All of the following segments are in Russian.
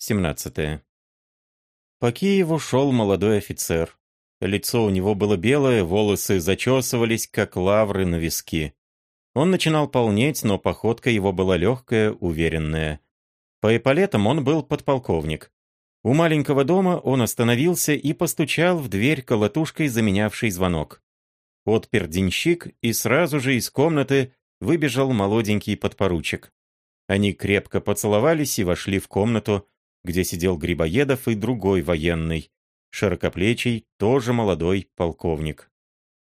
17. По Киеву шел молодой офицер. Лицо у него было белое, волосы зачесывались, как лавры на виски. Он начинал полнеть, но походка его была легкая, уверенная. По эполетам он был подполковник. У маленького дома он остановился и постучал в дверь колотушкой, заменявшей звонок. Отпер денщик, и сразу же из комнаты выбежал молоденький подпоручик. Они крепко поцеловались и вошли в комнату, где сидел Грибоедов и другой военный, широкоплечий, тоже молодой полковник.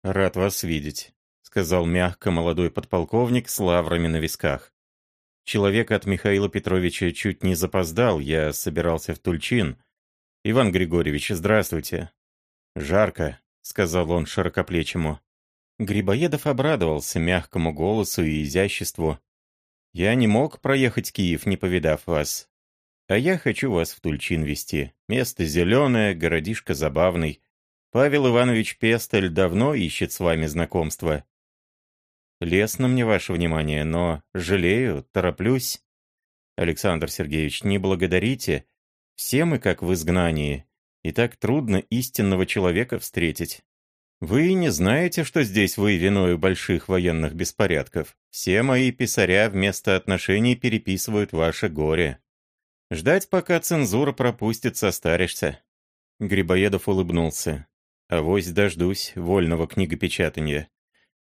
«Рад вас видеть», — сказал мягко молодой подполковник с лаврами на висках. «Человек от Михаила Петровича чуть не запоздал, я собирался в Тульчин. Иван Григорьевич, здравствуйте». «Жарко», — сказал он широкоплечему. Грибоедов обрадовался мягкому голосу и изяществу. «Я не мог проехать Киев, не повидав вас. А я хочу вас в Тульчин вести. Место зеленое, городишко забавный. Павел Иванович Пестель давно ищет с вами знакомства. Лестно мне ваше внимание, но жалею, тороплюсь. Александр Сергеевич, не благодарите. Все мы как в изгнании, и так трудно истинного человека встретить. Вы не знаете, что здесь вы виною больших военных беспорядков. Все мои писаря вместо отношений переписывают ваше горе. Ждать, пока цензура пропустит, состаришься». Грибоедов улыбнулся. «Авось дождусь вольного книгопечатания.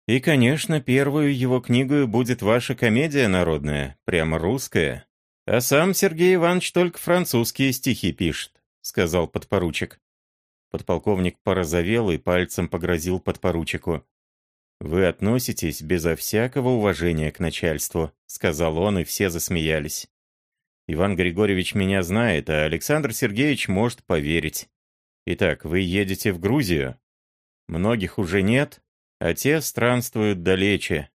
И, конечно, первую его книгу будет ваша комедия народная, прямо русская. А сам Сергей Иванович только французские стихи пишет», — сказал подпоручик. Подполковник порозовел и пальцем погрозил подпоручику. «Вы относитесь безо всякого уважения к начальству», — сказал он, и все засмеялись. Иван Григорьевич меня знает, а Александр Сергеевич может поверить. Итак, вы едете в Грузию? Многих уже нет, а те странствуют далече.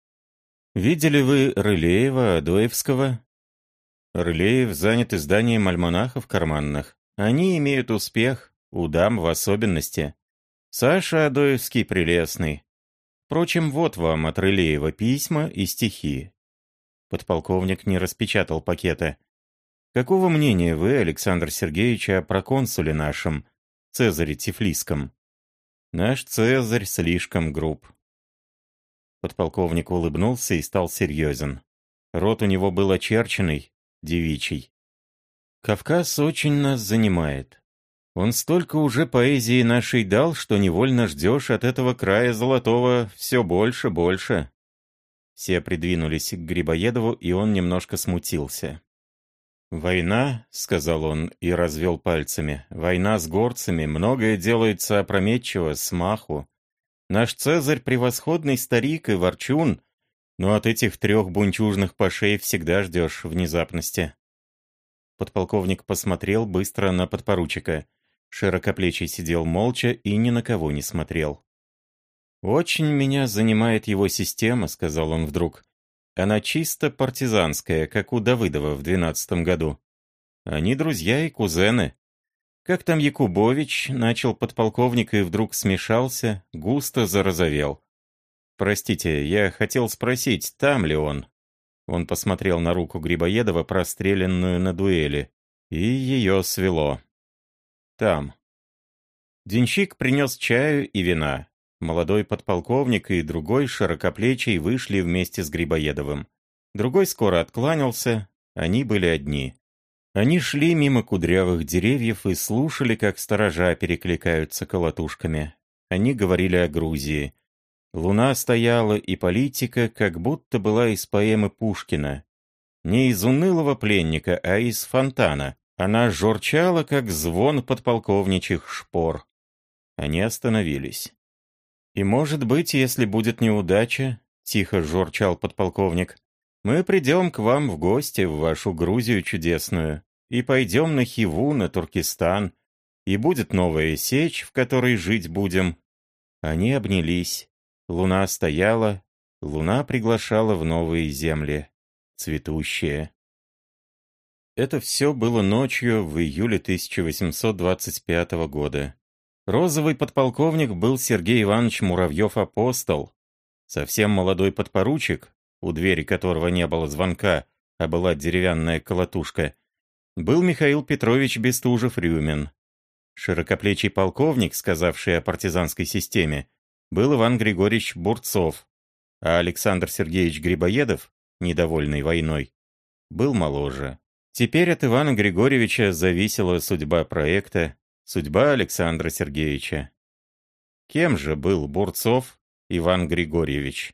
Видели вы Рылеева, Адоевского? Рылеев занят изданием альманахов карманных. Они имеют успех, у дам в особенности. Саша Адоевский прелестный. Впрочем, вот вам от Рылеева письма и стихи. Подполковник не распечатал пакета. Какого мнения вы, Александр Сергеевич, о проконсуле нашем, Цезаре Тифлисском? Наш Цезарь слишком груб. Подполковник улыбнулся и стал серьезен. Рот у него был очерченный, девичий. Кавказ очень нас занимает. Он столько уже поэзии нашей дал, что невольно ждешь от этого края золотого все больше, больше. Все придвинулись к Грибоедову, и он немножко смутился. «Война», — сказал он и развел пальцами, — «война с горцами, многое делается опрометчиво, с маху. Наш Цезарь — превосходный старик и ворчун, но от этих трех бунчужных пашей всегда ждешь внезапности». Подполковник посмотрел быстро на подпоручика. Широкоплечий сидел молча и ни на кого не смотрел. «Очень меня занимает его система», — сказал он вдруг. Она чисто партизанская, как у Давыдова в двенадцатом году. Они друзья и кузены. Как там Якубович, начал подполковник и вдруг смешался, густо зарозовел. «Простите, я хотел спросить, там ли он?» Он посмотрел на руку Грибоедова, простреленную на дуэли, и ее свело. «Там». Денщик принес чаю и вина. Молодой подполковник и другой широкоплечий вышли вместе с Грибоедовым. Другой скоро откланялся, они были одни. Они шли мимо кудрявых деревьев и слушали, как сторожа перекликаются колотушками. Они говорили о Грузии. Луна стояла, и политика как будто была из поэмы Пушкина. Не из унылого пленника, а из фонтана. Она журчала, как звон подполковничьих шпор. Они остановились. «И, может быть, если будет неудача», — тихо журчал подполковник, «мы придем к вам в гости в вашу Грузию чудесную, и пойдем на Хиву, на Туркестан, и будет новая сечь, в которой жить будем». Они обнялись. Луна стояла, луна приглашала в новые земли, цветущие. Это все было ночью в июле 1825 года. Розовый подполковник был Сергей Иванович Муравьев-апостол. Совсем молодой подпоручик, у двери которого не было звонка, а была деревянная колотушка, был Михаил Петрович Бестужев-Рюмин. Широкоплечий полковник, сказавший о партизанской системе, был Иван Григорьевич Бурцов, а Александр Сергеевич Грибоедов, недовольный войной, был моложе. Теперь от Ивана Григорьевича зависела судьба проекта, судьба Александра Сергеевича. Кем же был Бурцов Иван Григорьевич?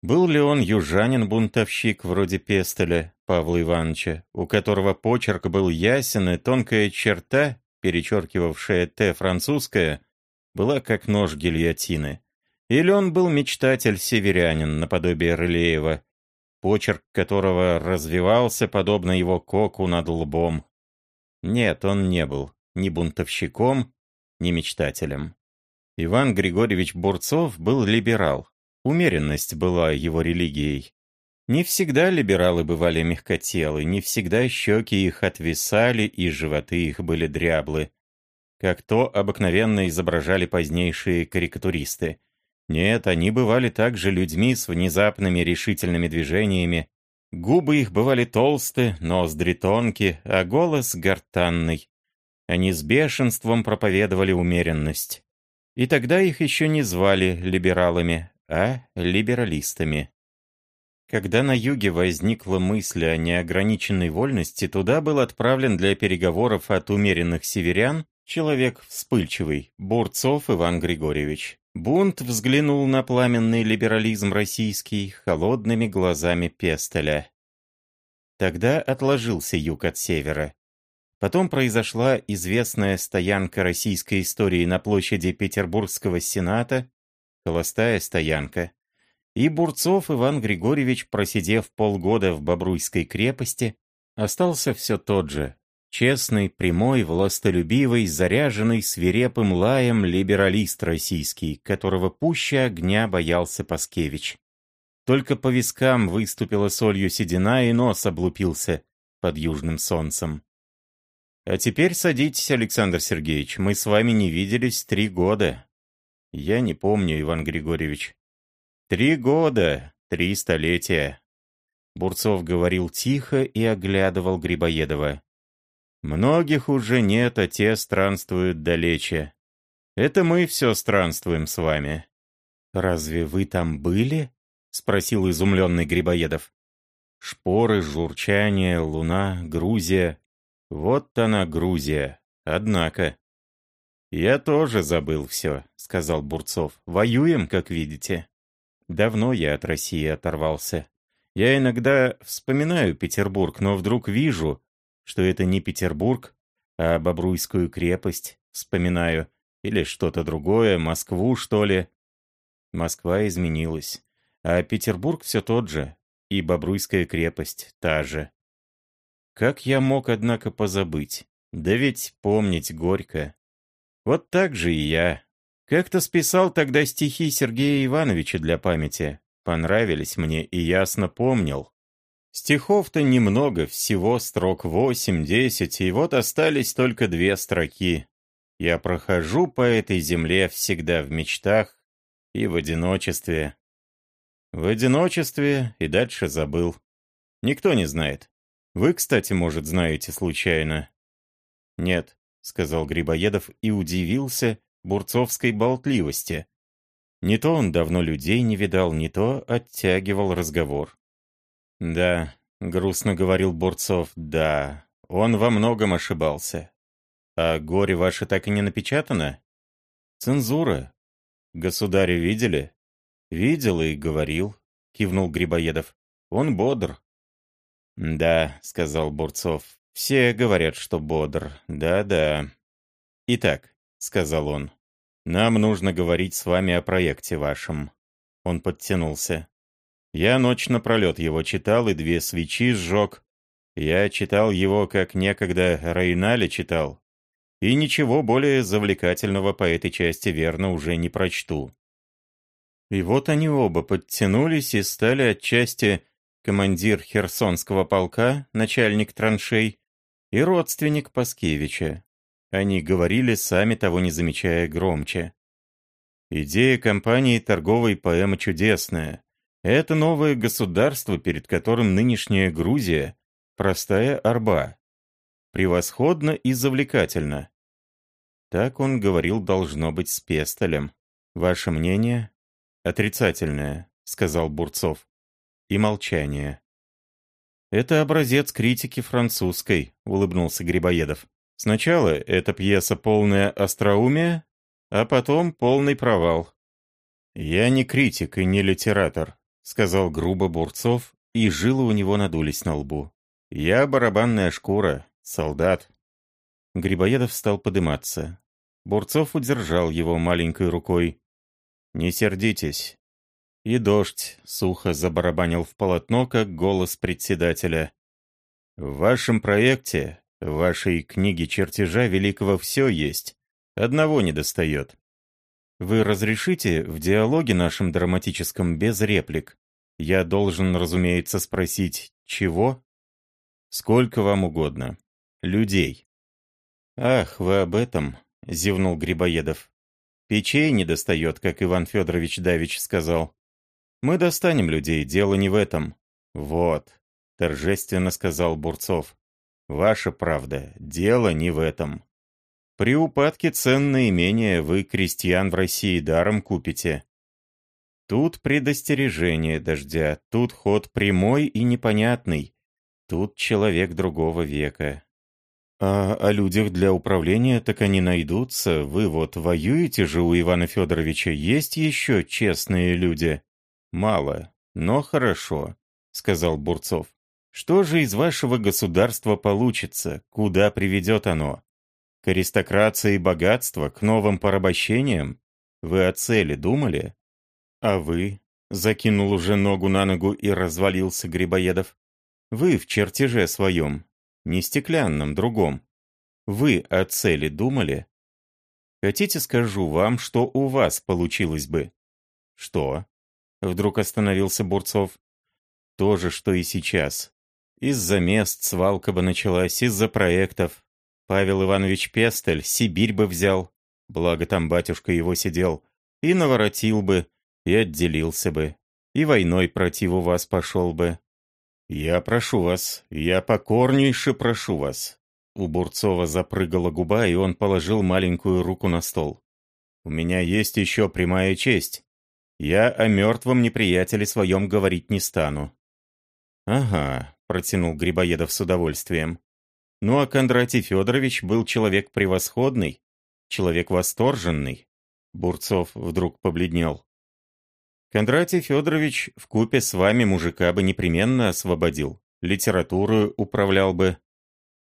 Был ли он южанин-бунтовщик вроде Пестеля Павла Ивановича, у которого почерк был ясен и тонкая черта, перечеркивавшая «Т» французская, была как нож гильотины? Или он был мечтатель-северянин, наподобие Рылеева, почерк которого развивался, подобно его коку над лбом? Нет, он не был ни бунтовщиком, ни мечтателем. Иван Григорьевич Бурцов был либерал. Умеренность была его религией. Не всегда либералы бывали мягкотелы, не всегда щеки их отвисали и животы их были дряблы, как то обыкновенно изображали позднейшие карикатуристы. Нет, они бывали также людьми с внезапными решительными движениями. Губы их бывали толсты, ноздри тонкие, а голос гортанный. Они с бешенством проповедовали умеренность. И тогда их еще не звали либералами, а либералистами. Когда на юге возникла мысль о неограниченной вольности, туда был отправлен для переговоров от умеренных северян человек вспыльчивый, Бурцов Иван Григорьевич. Бунт взглянул на пламенный либерализм российский холодными глазами Пестеля. Тогда отложился юг от севера. Потом произошла известная стоянка российской истории на площади Петербургского сената, холостая стоянка. И Бурцов Иван Григорьевич, просидев полгода в Бобруйской крепости, остался все тот же, честный, прямой, властолюбивый, заряженный свирепым лаем либералист российский, которого пуще огня боялся Паскевич. Только по вискам выступила солью седина и нос облупился под южным солнцем. А теперь садитесь, Александр Сергеевич, мы с вами не виделись три года. Я не помню, Иван Григорьевич. Три года, три столетия. Бурцов говорил тихо и оглядывал Грибоедова. Многих уже нет, а те странствуют далече. Это мы все странствуем с вами. Разве вы там были? Спросил изумленный Грибоедов. Шпоры, журчание, луна, Грузия. Вот она, Грузия. Однако. «Я тоже забыл все», — сказал Бурцов. «Воюем, как видите». Давно я от России оторвался. Я иногда вспоминаю Петербург, но вдруг вижу, что это не Петербург, а Бобруйскую крепость вспоминаю. Или что-то другое, Москву, что ли. Москва изменилась. А Петербург все тот же. И Бобруйская крепость та же. Как я мог, однако, позабыть? Да ведь помнить горько. Вот так же и я. Как-то списал тогда стихи Сергея Ивановича для памяти. Понравились мне и ясно помнил. Стихов-то немного, всего строк восемь-десять, и вот остались только две строки. Я прохожу по этой земле всегда в мечтах и в одиночестве. В одиночестве и дальше забыл. Никто не знает. Вы, кстати, может, знаете случайно?» «Нет», — сказал Грибоедов и удивился бурцовской болтливости. Не то он давно людей не видал, не то оттягивал разговор. «Да», — грустно говорил Бурцов, — «да, он во многом ошибался. А горе ваше так и не напечатано?» «Цензура. Государя видели?» «Видел и говорил», — кивнул Грибоедов. «Он бодр, «Да», — сказал Бурцов, — «все говорят, что бодр. Да-да». «Итак», — сказал он, — «нам нужно говорить с вами о проекте вашем». Он подтянулся. «Я ночь напролет его читал и две свечи сжег. Я читал его, как некогда Рейнале читал. И ничего более завлекательного по этой части верно уже не прочту». И вот они оба подтянулись и стали отчасти командир Херсонского полка, начальник траншей, и родственник Паскевича. Они говорили, сами того не замечая, громче. Идея компании торговой поэма чудесная. Это новое государство, перед которым нынешняя Грузия – простая арба. превосходно и завлекательно. Так он говорил, должно быть, с Пестелем. Ваше мнение? Отрицательное, сказал Бурцов. И молчание. Это образец критики французской, улыбнулся Грибоедов. Сначала эта пьеса полная остроумия, а потом полный провал. «Я не критик и не литератор», — сказал грубо Бурцов, и жилы у него надулись на лбу. «Я барабанная шкура, солдат». Грибоедов стал подыматься. Бурцов удержал его маленькой рукой. «Не сердитесь». И дождь сухо забарабанил в полотно, как голос председателя. «В вашем проекте в вашей книге чертежа великого все есть. Одного недостает. Вы разрешите в диалоге нашем драматическом без реплик? Я должен, разумеется, спросить, чего? Сколько вам угодно. Людей. Ах, вы об этом, зевнул Грибоедов. Печей недостает, как Иван Федорович Давич сказал. Мы достанем людей, дело не в этом. Вот, торжественно сказал Бурцов. Ваша правда, дело не в этом. При упадке цен на имение вы крестьян в России даром купите. Тут предостережение дождя, тут ход прямой и непонятный, тут человек другого века. А о людях для управления так они найдутся, вы вот воюете же у Ивана Федоровича, есть еще честные люди? Мало, но хорошо, сказал Бурцов. Что же из вашего государства получится? Куда приведет оно? К аристократии и богатству, к новым порабощениям? Вы о цели думали? А вы? Закинул уже ногу на ногу и развалился Грибоедов. Вы в чертеже своем, не стеклянном, другом. Вы о цели думали? Хотите, скажу вам, что у вас получилось бы? Что? Вдруг остановился Бурцов. То же, что и сейчас. Из-за мест свалка бы началась, из-за проектов. Павел Иванович Пестель Сибирь бы взял, благо там батюшка его сидел, и наворотил бы, и отделился бы, и войной противу вас пошел бы. Я прошу вас, я покорнейше прошу вас. У Бурцова запрыгала губа, и он положил маленькую руку на стол. У меня есть еще прямая честь. Я о мертвом неприятеле своем говорить не стану. Ага, — протянул Грибоедов с удовольствием. «Ну а Кондратий Федорович был человек превосходный, человек восторженный». Бурцов вдруг побледнел. «Кондратий Федорович в купе с вами мужика бы непременно освободил, литературу управлял бы».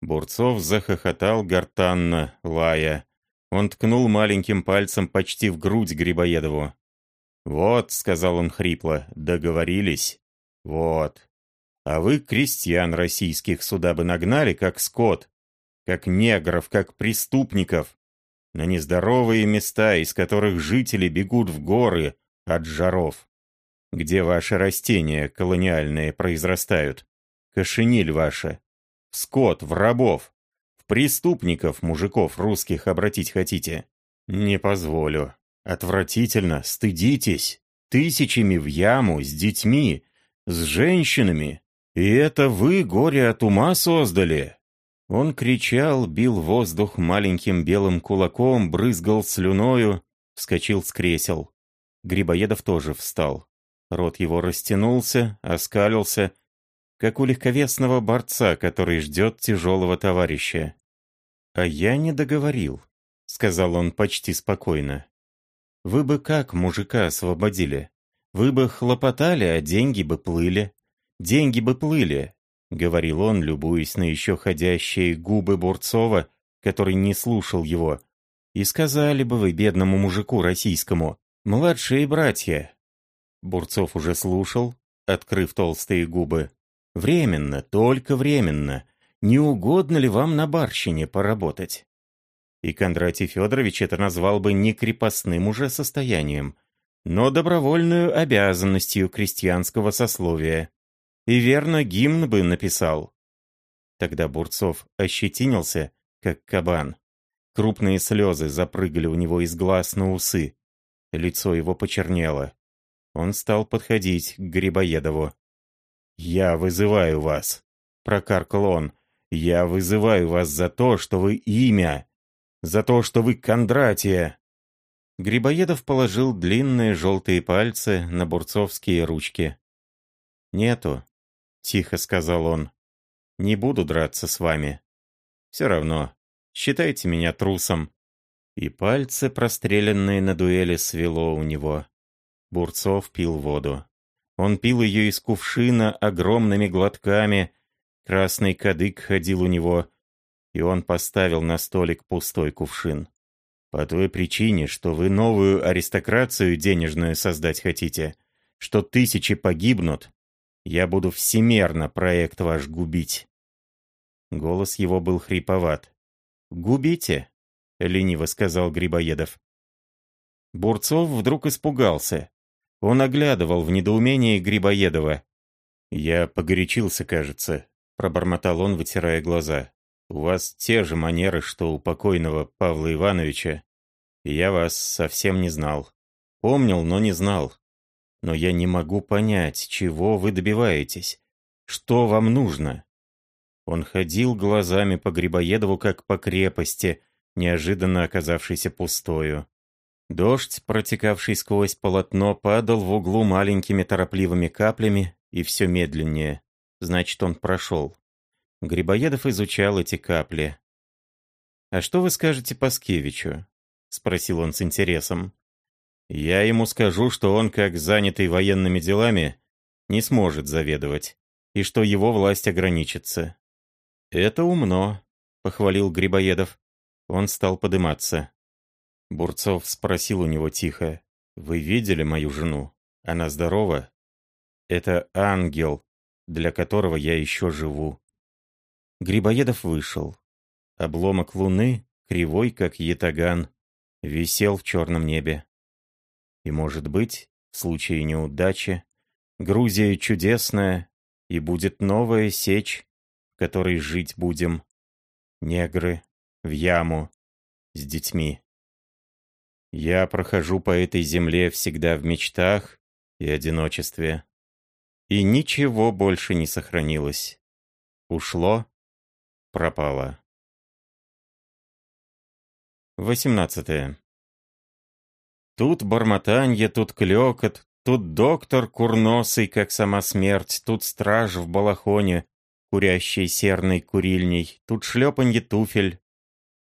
Бурцов захохотал гортанно, лая. Он ткнул маленьким пальцем почти в грудь Грибоедову. «Вот», — сказал он хрипло, — «договорились. Вот, а вы крестьян российских сюда бы нагнали, как скот, как негров, как преступников, на нездоровые места, из которых жители бегут в горы от жаров. Где ваши растения колониальные произрастают? Кошениль ваша. скот, в рабов. В преступников, мужиков русских обратить хотите? Не позволю. Отвратительно, стыдитесь. Тысячами в яму, с детьми, с женщинами. «И это вы горе от ума создали?» Он кричал, бил воздух маленьким белым кулаком, брызгал слюною, вскочил с кресел. Грибоедов тоже встал. Рот его растянулся, оскалился, как у легковесного борца, который ждет тяжелого товарища. «А я не договорил», — сказал он почти спокойно. «Вы бы как мужика освободили? Вы бы хлопотали, а деньги бы плыли. Деньги бы плыли, — говорил он, любуясь на еще ходящие губы Бурцова, который не слушал его. «И сказали бы вы бедному мужику российскому, младшие братья». Бурцов уже слушал, открыв толстые губы. «Временно, только временно. Не угодно ли вам на барщине поработать?» И Кондратий Федорович это назвал бы не крепостным уже состоянием, но добровольную обязанностью крестьянского сословия. И верно, гимн бы написал. Тогда Бурцов ощетинился, как кабан. Крупные слезы запрыгали у него из глаз на усы. Лицо его почернело. Он стал подходить к Грибоедову. «Я вызываю вас», — прокаркал он. Я вызываю вас за то, что вы имя, за то, что вы Кондратия!» Грибоедов положил длинные желтые пальцы на бурцовские ручки. «Нету», — тихо сказал он. «Не буду драться с вами. Все равно, считайте меня трусом». И пальцы, простреленные на дуэли, свело у него. Бурцов пил воду. Он пил ее из кувшина огромными глотками, красный кадык ходил у него, и он поставил на столик пустой кувшин. «По той причине, что вы новую аристократию денежную создать хотите, что тысячи погибнут, я буду всемерно проект ваш губить». Голос его был хриповат. «Губите?» — лениво сказал Грибоедов. Бурцов вдруг испугался. Он оглядывал в недоумении Грибоедова. «Я погорячился, кажется», — пробормотал он, вытирая глаза. «У вас те же манеры, что у покойного Павла Ивановича. я вас совсем не знал. Помнил, но не знал. Но я не могу понять, чего вы добиваетесь. Что вам нужно?» Он ходил глазами по Грибоедову, как по крепости, неожиданно оказавшейся пустою. Дождь, протекавший сквозь полотно, падал в углу маленькими торопливыми каплями и все медленнее. Значит, он прошел. Грибоедов изучал эти капли. «А что вы скажете Паскевичу?» — спросил он с интересом. «Я ему скажу, что он, как занятый военными делами, не сможет заведовать, и что его власть ограничится». «Это умно», — похвалил Грибоедов. Он стал подыматься. Бурцов спросил у него тихо. «Вы видели мою жену? Она здорова?» «Это ангел, для которого я еще живу». Грибоедов вышел. Обломок луны, кривой, как ятаган, висел в черном небе. И, может быть, в случае неудачи, Грузия чудесная, и будет новая сечь, в которой жить будем. Негры в яму с детьми. Я прохожу по этой земле всегда в мечтах и одиночестве. И ничего больше не сохранилось. Ушло, пропало. 18. Тут бормотанье, тут клёкот, тут доктор курносый, как сама смерть, тут страж в балахоне, курящий серной курильней, тут шлепанье туфель,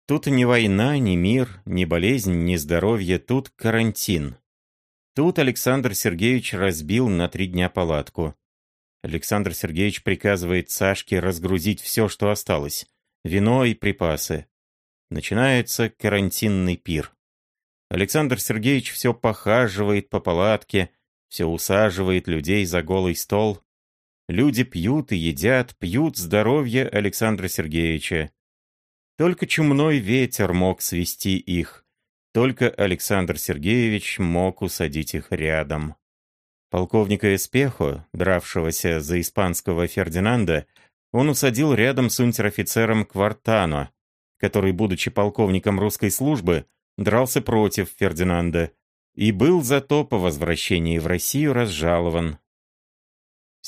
Тут ни война, ни мир, ни болезнь, ни здоровье, тут карантин. Тут Александр Сергеевич разбил на три дня палатку. Александр Сергеевич приказывает Сашке разгрузить все, что осталось. Вино и припасы. Начинается карантинный пир. Александр Сергеевич все похаживает по палатке, все усаживает людей за голый стол. Люди пьют и едят, пьют здоровье Александра Сергеевича. Только чумной ветер мог свести их. Только Александр Сергеевич мог усадить их рядом. Полковника Эспехо, дравшегося за испанского Фердинанда, он усадил рядом с унтер-офицером Квартано, который, будучи полковником русской службы, дрался против Фердинанда и был зато по возвращении в Россию разжалован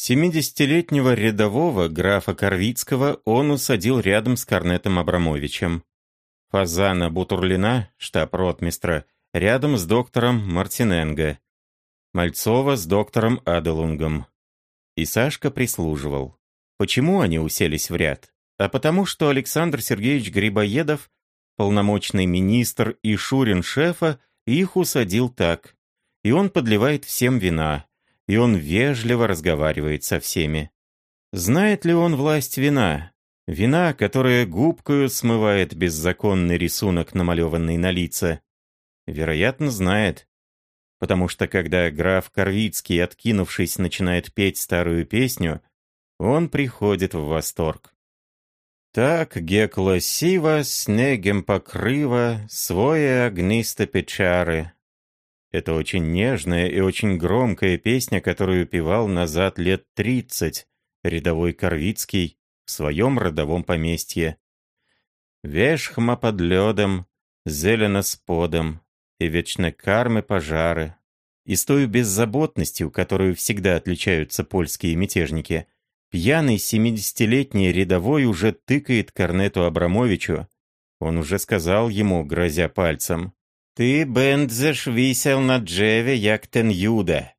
Семидесятилетнего рядового графа Корвицкого он усадил рядом с Корнетом Абрамовичем. Фазана Бутурлина, штаб-ротмистра, рядом с доктором Мартиненго. Мальцова с доктором Аделунгом. И Сашка прислуживал. Почему они уселись в ряд? А потому что Александр Сергеевич Грибоедов, полномочный министр и Шурин шефа, их усадил так. И он подливает всем вина, и он вежливо разговаривает со всеми. Знает ли он власть вина? Вина, которая губкою смывает беззаконный рисунок, намалеванный на лица. Вероятно, знает. Потому что когда граф Корвицкий, откинувшись, начинает петь старую песню, он приходит в восторг. Так гекла сива, снегом покрыва, своє огнисто печары, это очень нежная и очень громкая песня, которую певал назад лет тридцать рядовой Корвицкий в своем родовом поместье. Вешхма под ледом, зелено с подом, и вечно кармы пожары. И с той беззаботностью, которую всегда отличаются польские мятежники, Пьяный семидесятилетний рядовой уже тыкает Корнету Абрамовичу. Он уже сказал ему, грозя пальцем, «Ты, Бендзеш, висел на Джеве, як тен Юда».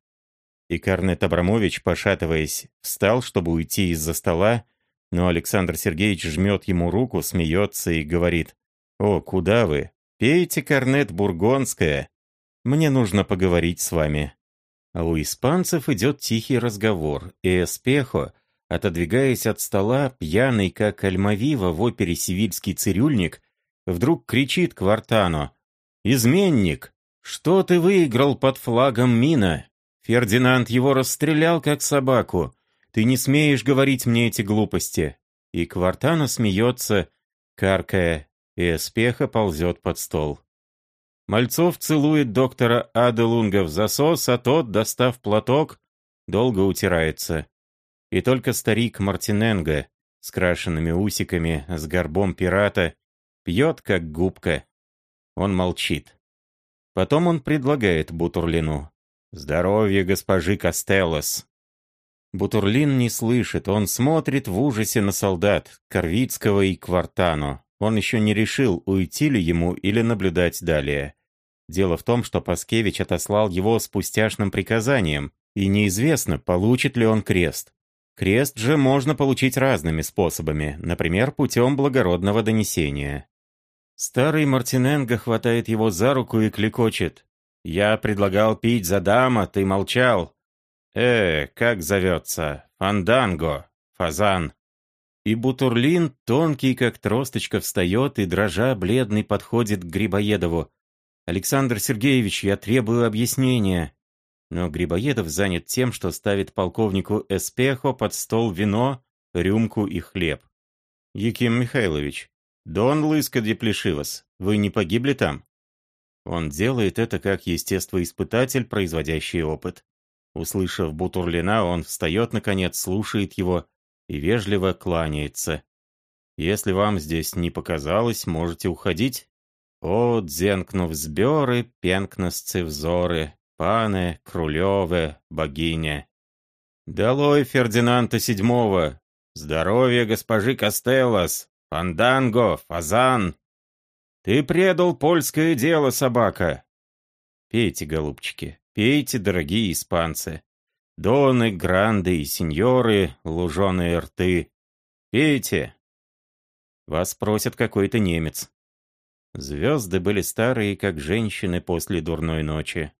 И Корнет Абрамович, пошатываясь, встал, чтобы уйти из-за стола, но Александр Сергеевич жмет ему руку, смеется и говорит, «О, куда вы? Пейте корнет бургонское. Мне нужно поговорить с вами». А у испанцев идет тихий разговор, и Эспехо, отодвигаясь от стола, пьяный как Альмавива в опере «Сивильский цирюльник», вдруг кричит Квартано «Изменник! Что ты выиграл под флагом Мина? Фердинанд его расстрелял как собаку. Ты не смеешь говорить мне эти глупости!» И Квартано смеется, каркая, и Эспеха ползет под стол. Мальцов целует доктора Аделунга в засос, а тот, достав платок, долго утирается. И только старик Мартиненго с крашенными усиками, с горбом пирата, пьет, как губка. Он молчит. Потом он предлагает Бутурлину. «Здоровье госпожи Костеллос!» Бутурлин не слышит, он смотрит в ужасе на солдат, Корвицкого и Квартано. Он еще не решил, уйти ли ему или наблюдать далее. Дело в том, что Паскевич отослал его с пустяшным приказанием, и неизвестно, получит ли он крест. Крест же можно получить разными способами, например, путем благородного донесения. Старый Мартиненго хватает его за руку и кликочет. «Я предлагал пить за дама, ты молчал». «Э, как зовется? Фанданго, фазан». И Бутурлин, тонкий как тросточка, встает и, дрожа, бледный, подходит к Грибоедову. «Александр Сергеевич, я требую объяснения». Но Грибоедов занят тем, что ставит полковнику Эспехо под стол вино, рюмку и хлеб. «Яким Михайлович, Дон Лыска Деплешивас, вы не погибли там?» Он делает это как естествоиспытатель, производящий опыт. Услышав Бутурлина, он встает, наконец, слушает его и вежливо кланяется. Если вам здесь не показалось, можете уходить. О, дзенкнув зберы, пенкносцы взоры, пане, крулеве, богиня. Долой Фердинанда седьмого! Здоровье госпожи Костеллос! Фанданго, фазан! Ты предал польское дело, собака! Пейте, голубчики, пейте, дорогие испанцы. Доны, гранды и сеньоры, луженые рты. Пейте. Вас просит какой-то немец. Звезды были старые, как женщины после дурной ночи.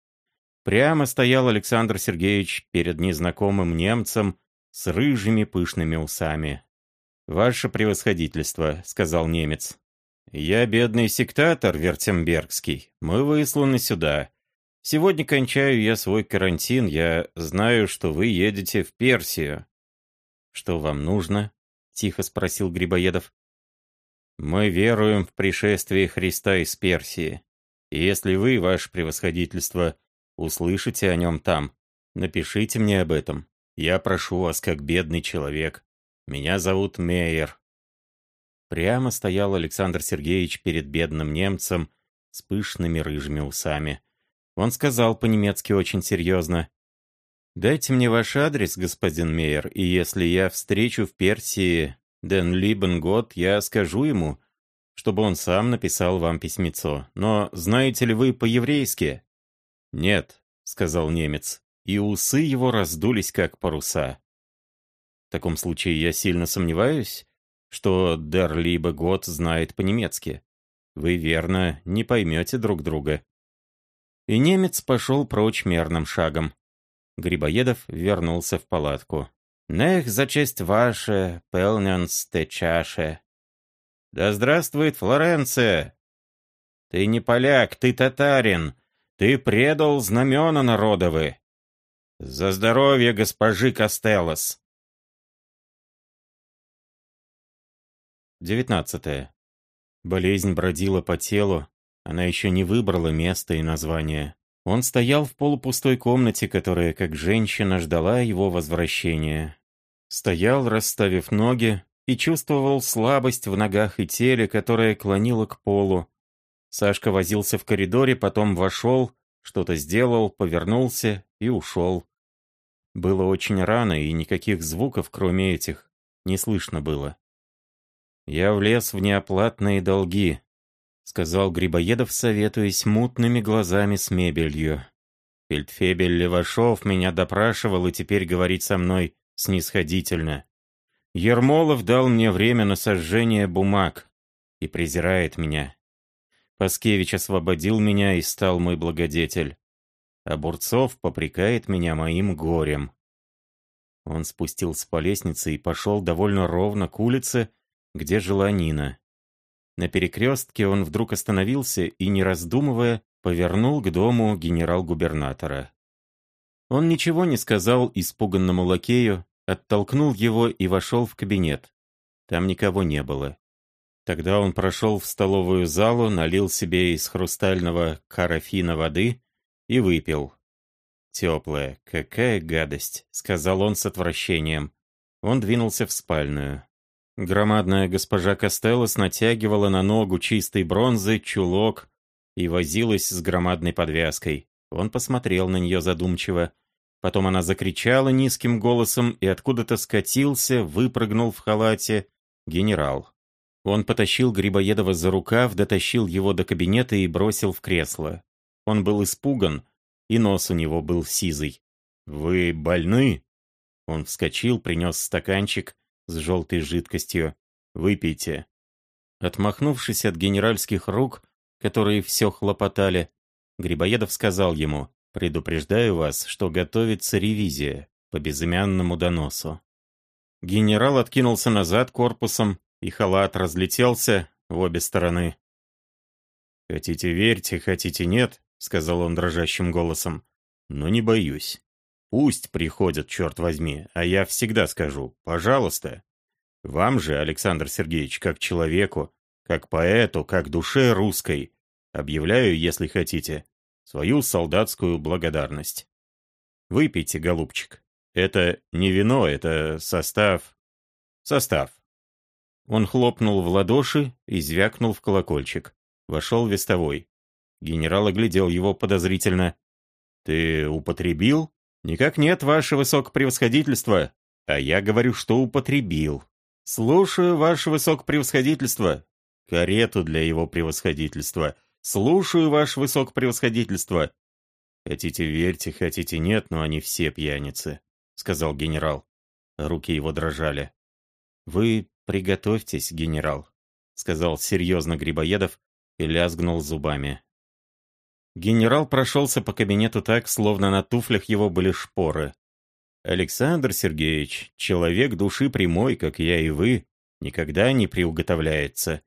Прямо стоял Александр Сергеевич перед незнакомым немцем с рыжими пышными усами. «Ваше превосходительство», — сказал немец. «Я бедный сектатор Вертембергский. Мы высланы сюда. Сегодня кончаю я свой карантин, я знаю, что вы едете в Персию». «Что вам нужно?» — тихо спросил Грибоедов. «Мы веруем в пришествие Христа из Персии. И если вы, ваше превосходительство, услышите о нем там, напишите мне об этом. Я прошу вас, как бедный человек. Меня зовут Мейер». Прямо стоял Александр Сергеевич перед бедным немцем с пышными рыжими усами. Он сказал по-немецки очень серьезно. «Дайте мне ваш адрес, господин Мейер, и если я встречу в Персии Ден Либен год, я скажу ему, чтобы он сам написал вам письмецо. Но знаете ли вы по-еврейски?» «Нет», — сказал немец, и усы его раздулись, как паруса. «В таком случае я сильно сомневаюсь, что Дер Либе год знает по-немецки. Вы, верно, не поймете друг друга». И немец пошел прочь мерным шагом. Грибоедов вернулся в палатку. «Нех за честь ваше, пелненс те чаше». «Да здравствует Флоренция!» «Ты не поляк, ты татарин! Ты предал знамена народовы!» «За здоровье госпожи Костеллос!» Девятнадцатое. Болезнь бродила по телу, она еще не выбрала место и название. Он стоял в полупустой комнате, которая, как женщина, ждала его возвращения. Стоял, расставив ноги, и чувствовал слабость в ногах и теле, которое клонило к полу. Сашка возился в коридоре, потом вошел, что-то сделал, повернулся и ушел. Было очень рано, и никаких звуков, кроме этих, не слышно было. «Я влез в неоплатные долги», — сказал Грибоедов, советуясь мутными глазами с мебелью. Фельдфебель Левашов меня допрашивал и теперь говорит со мной снисходительно. Ермолов дал мне время на сожжение бумаг и презирает меня. Паскевич освободил меня и стал мой благодетель. А Бурцов попрекает меня моим горем. Он спустился по лестнице и пошел довольно ровно к улице, где жила Нина. На перекрестке он вдруг остановился и, не раздумывая, повернул к дому генерал-губернатора. Он ничего не сказал испуганному лакею, оттолкнул его и вошел в кабинет. Там никого не было. Тогда он прошел в столовую залу, налил себе из хрустального карафина воды и выпил. «Теплая, какая гадость», — сказал он с отвращением. Он двинулся в спальную. Громадная госпожа Костеллос натягивала на ногу чистой бронзы чулок и возилась с громадной подвязкой. Он посмотрел на нее задумчиво. Потом она закричала низким голосом и откуда-то скатился, выпрыгнул в халате генерал. Он потащил Грибоедова за рукав, дотащил его до кабинета и бросил в кресло. Он был испуган, и нос у него был сизый. «Вы больны?» Он вскочил, принес стаканчик с желтой жидкостью. «Выпейте». Отмахнувшись от генеральских рук, которые все хлопотали, Грибоедов сказал ему, «Предупреждаю вас, что готовится ревизия по безымянному доносу». Генерал откинулся назад корпусом, и халат разлетелся в обе стороны. «Хотите верьте, хотите нет», — сказал он дрожащим голосом, — «но не боюсь. Пусть приходят, черт возьми, а я всегда скажу, пожалуйста. Вам же, Александр Сергеевич, как человеку, как поэту, как душе русской, объявляю, если хотите, свою солдатскую благодарность. Выпейте, голубчик. Это не вино, это состав... Состав. Он хлопнул в ладоши и звякнул в колокольчик. Вошел вестовой. Генерал оглядел его подозрительно. «Ты употребил?» «Никак нет, ваше высокопревосходительство. А я говорю, что употребил. Слушаю, ваше высокопревосходительство. Карету для его превосходительства. Слушаю, ваше высокопревосходительство. Хотите верьте, хотите нет, но они все пьяницы», — сказал генерал. Руки его дрожали. «Вы «Приготовьтесь, генерал», — сказал серьезно Грибоедов и лязгнул зубами. Генерал прошелся по кабинету так, словно на туфлях его были шпоры. «Александр Сергеевич, человек души прямой, как я и вы, никогда не приуготовляется.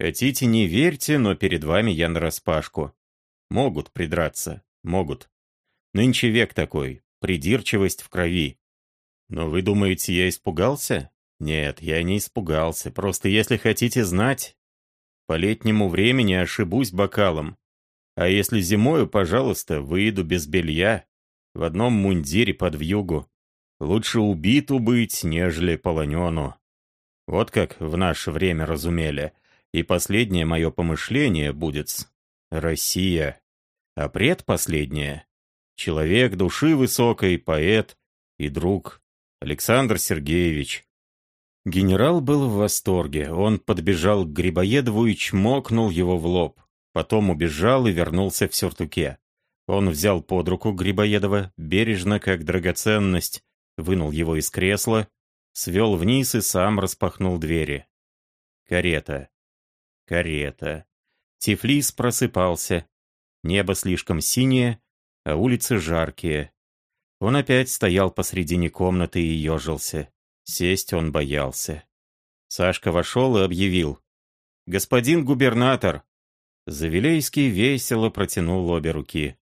Хотите, не верьте, но перед вами я нараспашку. Могут придраться, могут. Нынче век такой, придирчивость в крови. Но вы думаете, я испугался? Нет, я не испугался. Просто если хотите знать, по летнему времени ошибусь бокалом. А если зимою, пожалуйста, выйду без белья, в одном мундире под вьюгу. Лучше убиту быть, нежели полонену. Вот как в наше время разумели. И последнее мое помышление будет Россия. А предпоследнее — человек души высокой, поэт и друг Александр Сергеевич, Генерал был в восторге. Он подбежал к Грибоедову и чмокнул его в лоб. Потом убежал и вернулся в сюртуке. Он взял под руку Грибоедова, бережно, как драгоценность, вынул его из кресла, свел вниз и сам распахнул двери. Карета. Карета. Тифлис просыпался. Небо слишком синее, а улицы жаркие. Он опять стоял посредине комнаты и ежился. Сесть он боялся. Сашка вошел и объявил. «Господин губернатор!» Завилейский весело протянул обе руки.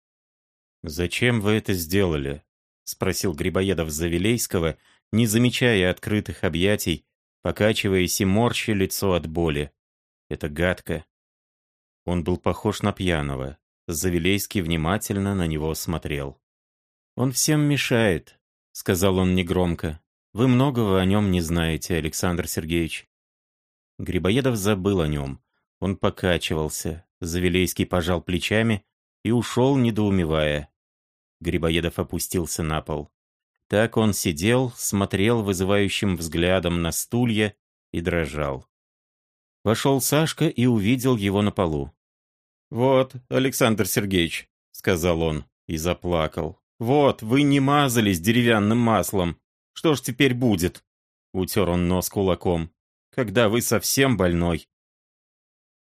«Зачем вы это сделали?» — спросил Грибоедов Завилейского, не замечая открытых объятий, покачиваясь и морща лицо от боли. «Это гадко». Он был похож на пьяного. Завилейский внимательно на него смотрел. «Он всем мешает», — сказал он негромко. Вы многого о нем не знаете, Александр Сергеевич. Грибоедов забыл о нем. Он покачивался. Завелейский пожал плечами и ушел, недоумевая. Грибоедов опустился на пол. Так он сидел, смотрел вызывающим взглядом на стулья и дрожал. Вошел Сашка и увидел его на полу. «Вот, Александр Сергеевич», — сказал он и заплакал. «Вот, вы не мазались деревянным маслом. Что ж теперь будет?» Утер он нос кулаком. «Когда вы совсем больной?»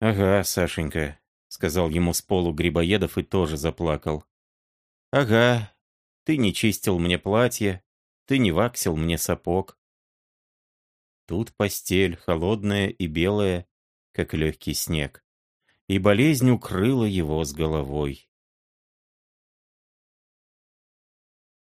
«Ага, Сашенька», — сказал ему с полу Грибоедов и тоже заплакал. «Ага, ты не чистил мне платье, ты не ваксил мне сапог. Тут постель, холодная и белая, как легкий снег. И болезнь укрыла его с головой.